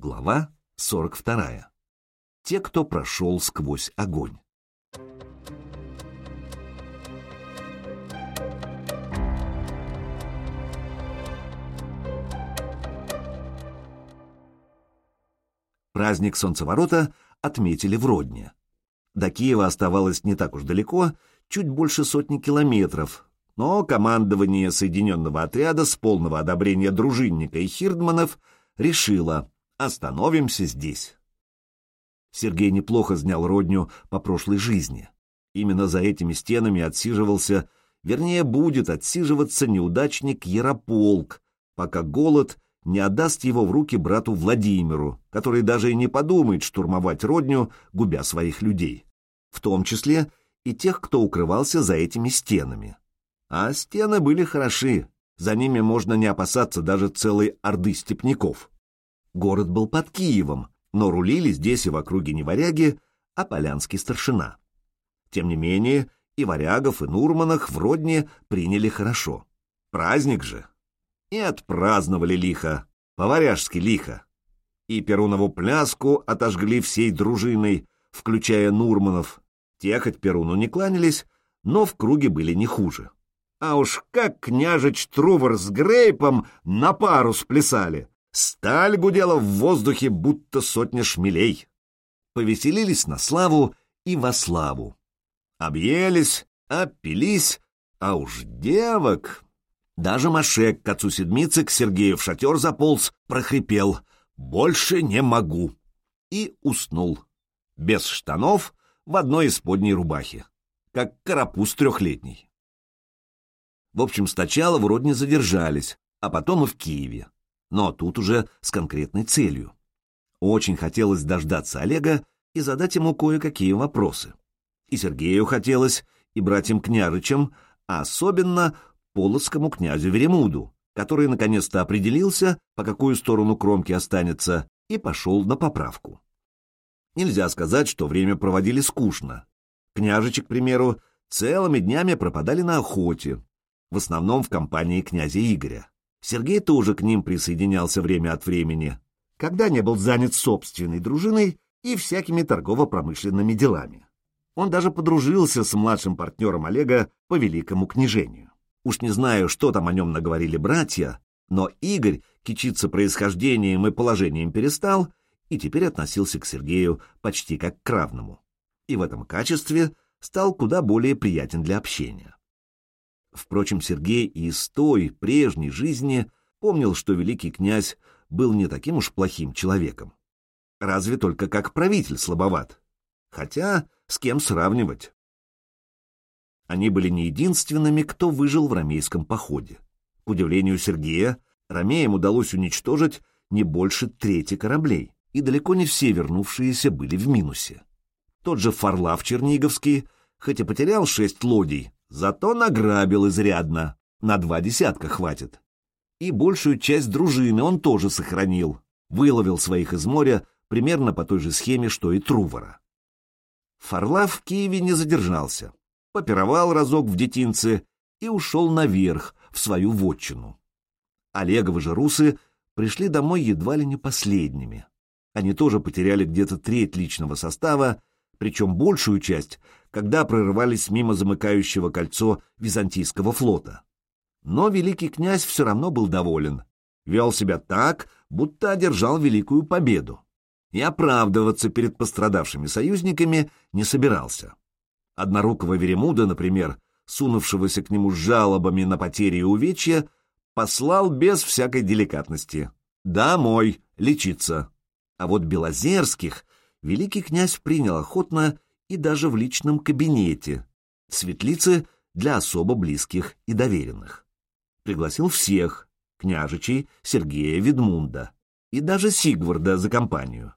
Глава 42. Те, кто прошел сквозь огонь. Праздник Солнцеворота отметили в Родне. До Киева оставалось не так уж далеко, чуть больше сотни километров, но командование Соединенного отряда с полного одобрения дружинника и хирдманов решило «остановимся здесь». Сергей неплохо снял родню по прошлой жизни. Именно за этими стенами отсиживался, вернее, будет отсиживаться неудачник Ярополк, пока голод не отдаст его в руки брату Владимиру, который даже и не подумает штурмовать родню, губя своих людей, в том числе и тех, кто укрывался за этими стенами. А стены были хороши, за ними можно не опасаться даже целой орды степняков. Город был под Киевом, но рулили здесь и в округе не варяги, а полянский старшина. Тем не менее, и варягов, и нурманах в Родне приняли хорошо. Праздник же. И отпраздновали лихо, по-варяжски лихо. И Перунову пляску отожгли всей дружиной, включая Нурманов. Те хоть Перуну не кланялись, но в круге были не хуже. А уж как княжич Трувор с Грейпом на пару сплясали! Сталь гудела в воздухе, будто сотня шмелей. Повеселились на славу и во славу. Объелись, опились, а уж девок... Даже Машек к отцу седмицы к Сергею в шатер заполз, прохрипел «Больше не могу!» и уснул. Без штанов, в одной из подней рубахи, как карапуз трехлетний. В общем, сначала вроде не задержались, а потом и в Киеве но тут уже с конкретной целью. Очень хотелось дождаться Олега и задать ему кое-какие вопросы. И Сергею хотелось, и братьям княжичам, а особенно полоцкому князю Веремуду, который наконец-то определился, по какую сторону кромки останется, и пошел на поправку. Нельзя сказать, что время проводили скучно. Княжичи, к примеру, целыми днями пропадали на охоте, в основном в компании князя Игоря. Сергей тоже к ним присоединялся время от времени, когда не был занят собственной дружиной и всякими торгово-промышленными делами. Он даже подружился с младшим партнером Олега по великому княжению. Уж не знаю, что там о нем наговорили братья, но Игорь кичиться происхождением и положением перестал и теперь относился к Сергею почти как к равному. И в этом качестве стал куда более приятен для общения. Впрочем, Сергей и из той, прежней жизни помнил, что великий князь был не таким уж плохим человеком. Разве только как правитель слабоват. Хотя с кем сравнивать? Они были не единственными, кто выжил в ромейском походе. К удивлению Сергея, ромеям удалось уничтожить не больше трети кораблей, и далеко не все вернувшиеся были в минусе. Тот же Фарлав Черниговский, хоть и потерял шесть лодий, Зато награбил изрядно, на два десятка хватит. И большую часть дружины он тоже сохранил, выловил своих из моря примерно по той же схеме, что и Трувора. Фарлав в Киеве не задержался, попировал разок в детинце и ушел наверх, в свою вотчину. Олеговы же русы пришли домой едва ли не последними. Они тоже потеряли где-то треть личного состава, причем большую часть когда прорывались мимо замыкающего кольцо византийского флота. Но великий князь все равно был доволен, вел себя так, будто одержал великую победу, и оправдываться перед пострадавшими союзниками не собирался. Однорукого Веремуда, например, сунувшегося к нему с жалобами на потери и увечья, послал без всякой деликатности. «Домой, лечиться». А вот Белозерских великий князь принял охотно и даже в личном кабинете, светлицы для особо близких и доверенных. Пригласил всех, княжичей Сергея Ведмунда и даже Сигварда за компанию.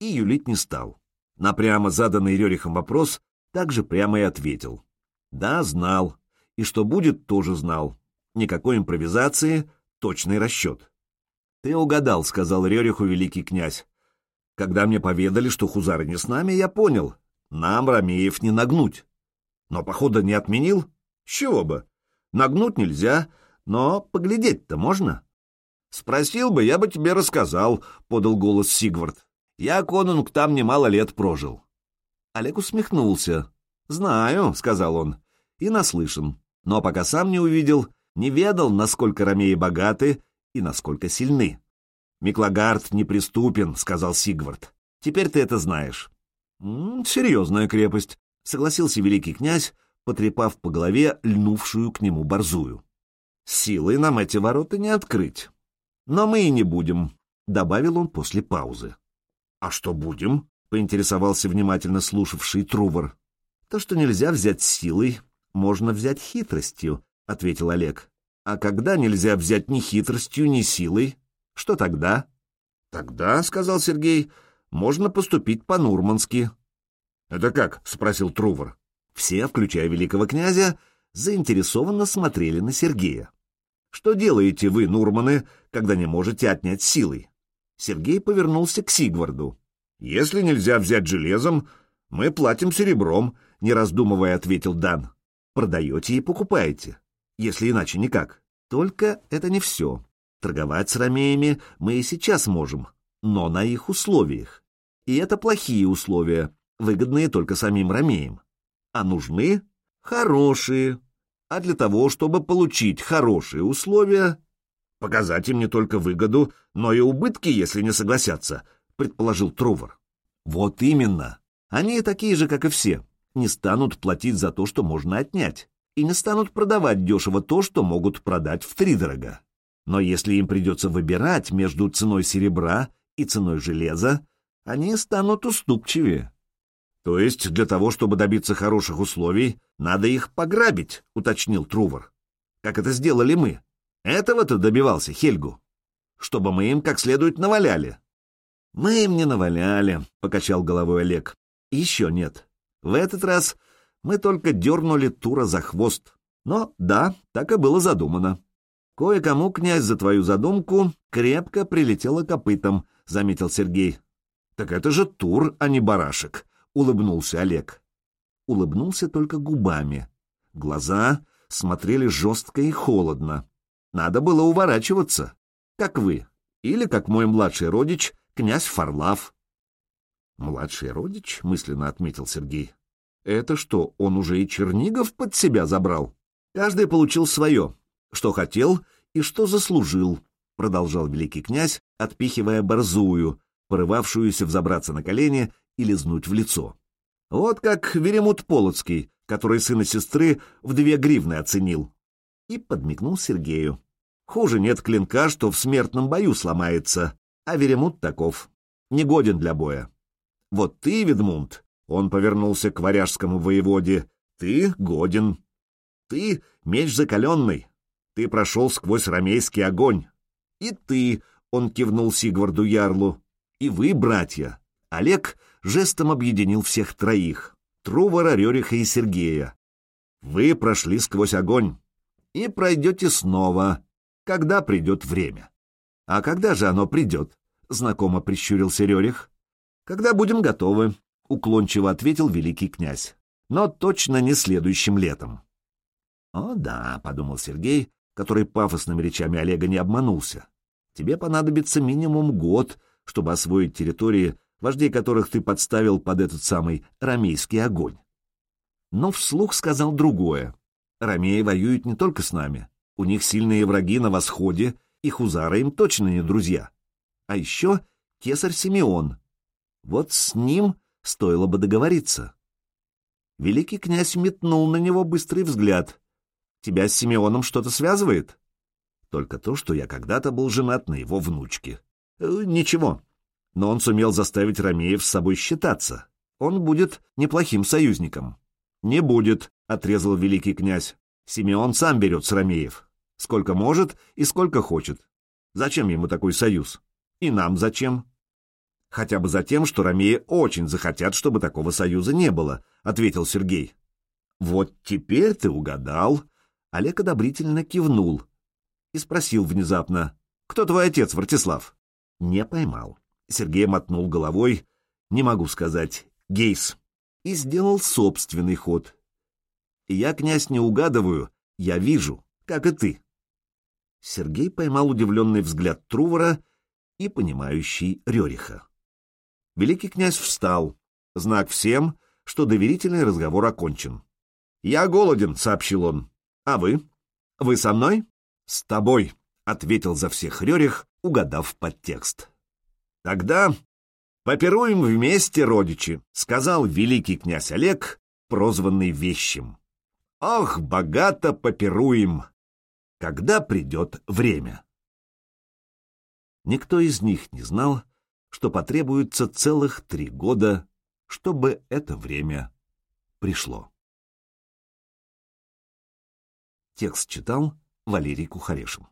И юлить не стал. На прямо заданный Рерихом вопрос также прямо и ответил. Да, знал. И что будет, тоже знал. Никакой импровизации, точный расчет. «Ты угадал», — сказал Рериху великий князь. «Когда мне поведали, что хузары не с нами, я понял. Нам Ромеев не нагнуть. Но похода не отменил? Чего бы? Нагнуть нельзя, но поглядеть-то можно. «Спросил бы, я бы тебе рассказал», — подал голос Сигвард. «Я, конунг, там немало лет прожил». Олег усмехнулся. «Знаю», — сказал он, — «и наслышан. Но пока сам не увидел, не ведал, насколько ромеи богаты и насколько сильны». «Миклагард неприступен», — сказал Сигвард. «Теперь ты это знаешь». «М -м, «Серьезная крепость», — согласился великий князь, потрепав по голове льнувшую к нему борзую. «Силой нам эти ворота не открыть. Но мы и не будем», — добавил он после паузы. «А что будем?» — поинтересовался внимательно слушавший Трувор. «То, что нельзя взять силой, можно взять хитростью», — ответил Олег. «А когда нельзя взять ни хитростью, ни силой, что тогда?» «Тогда», — сказал Сергей, — «можно поступить по-нурмански». «Это как?» — спросил Трувор. Все, включая великого князя, заинтересованно смотрели на Сергея. «Что делаете вы, Нурманы, когда не можете отнять силой?» Сергей повернулся к Сигварду. «Если нельзя взять железом, мы платим серебром», — не раздумывая ответил Дан. «Продаете и покупаете, если иначе никак. Только это не все. Торговать с ромеями мы и сейчас можем, но на их условиях. И это плохие условия, выгодные только самим ромеям. А нужны хорошие. А для того, чтобы получить хорошие условия, Показать им не только выгоду, но и убытки, если не согласятся, предположил Трувор. Вот именно. Они такие же, как и все. Не станут платить за то, что можно отнять. И не станут продавать дешево то, что могут продать втридорога. Но если им придется выбирать между ценой серебра и ценой железа, они станут уступчивее. То есть для того, чтобы добиться хороших условий, надо их пограбить, уточнил Трувор. Как это сделали мы. Этого ты добивался, Хельгу? Чтобы мы им как следует наваляли. Мы им не наваляли, — покачал головой Олег. Еще нет. В этот раз мы только дернули Тура за хвост. Но да, так и было задумано. Кое-кому, князь, за твою задумку крепко прилетело копытом, — заметил Сергей. Так это же Тур, а не барашек, — улыбнулся Олег. Улыбнулся только губами. Глаза смотрели жестко и холодно. Надо было уворачиваться, как вы, или как мой младший родич, князь Фарлав. Младший родич, мысленно отметил Сергей. Это что, он уже и Чернигов под себя забрал? Каждый получил свое, что хотел и что заслужил, продолжал великий князь, отпихивая борзую, порывавшуюся взобраться на колени и лизнуть в лицо. Вот как Веремут Полоцкий, который сына сестры в две гривны оценил. И подмигнул Сергею. Хуже нет клинка, что в смертном бою сломается, а Веремут таков, негоден для боя. Вот ты, Ведмунд, он повернулся к варяжскому воеводе, ты годен. Ты меч закаленный, ты прошел сквозь ромейский огонь. И ты, он кивнул Сигварду Ярлу, и вы, братья. Олег жестом объединил всех троих, Трувора, Рериха и Сергея. Вы прошли сквозь огонь и пройдете снова, когда придет время. А когда же оно придет? Знакомо прищурился Рерих. Когда будем готовы, уклончиво ответил великий князь. Но точно не следующим летом. О да, подумал Сергей, который пафосными речами Олега не обманулся. Тебе понадобится минимум год, чтобы освоить территории, вождей которых ты подставил под этот самый рамейский огонь. Но вслух сказал другое. Ромеи воюют не только с нами, у них сильные враги на восходе, и хузары им точно не друзья. А еще кесарь Симеон. Вот с ним стоило бы договориться. Великий князь метнул на него быстрый взгляд. «Тебя с Симеоном что-то связывает?» «Только то, что я когда-то был женат на его внучке». Э, «Ничего. Но он сумел заставить Ромеев с собой считаться. Он будет неплохим союзником». «Не будет», — отрезал великий князь. Симеон сам берет с Ромеев. Сколько может и сколько хочет. Зачем ему такой союз? И нам зачем? Хотя бы за тем, что Ромеи очень захотят, чтобы такого союза не было, ответил Сергей. Вот теперь ты угадал. Олег одобрительно кивнул и спросил внезапно, кто твой отец, Вартислав? Не поймал. Сергей мотнул головой, не могу сказать, Гейс, и сделал собственный ход. Я, князь, не угадываю, я вижу, как и ты. Сергей поймал удивленный взгляд Трувора и понимающий Рериха. Великий князь встал, знак всем, что доверительный разговор окончен. «Я голоден», — сообщил он. «А вы? Вы со мной?» «С тобой», — ответил за всех Рерих, угадав подтекст. «Тогда попируем вместе, родичи», — сказал великий князь Олег, прозванный Вещим. «Ох, богато попируем, когда придет время». Никто из них не знал, что потребуется целых три года, чтобы это время пришло. Текст читал Валерий Кухарешин.